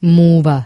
мува.